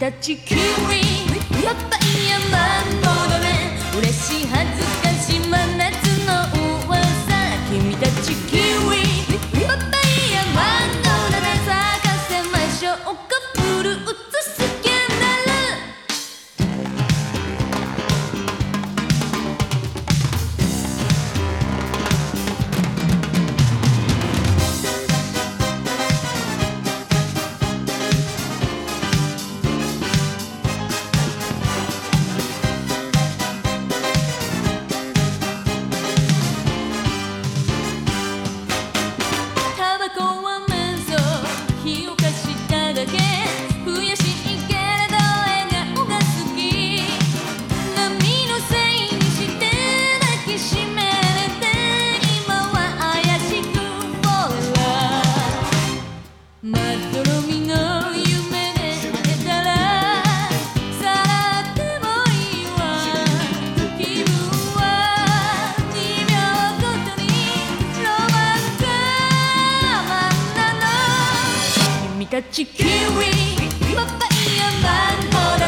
たちキウイパパイヤ君たちキウイパパイいマンゴーだ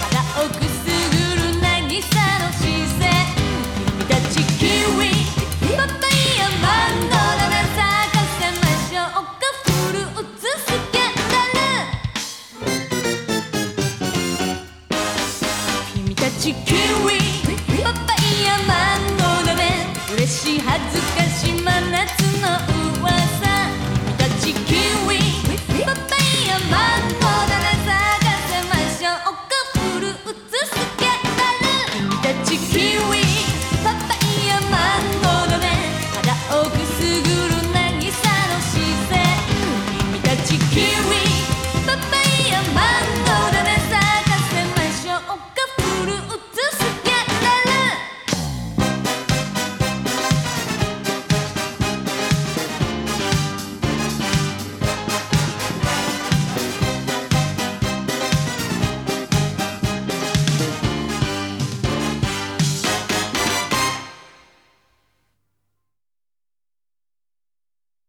腹をくすぐる渚の自然。君たちキウイパパイいマンゴーだめかせましょう。かフルーツスキャンダル君たちキウイ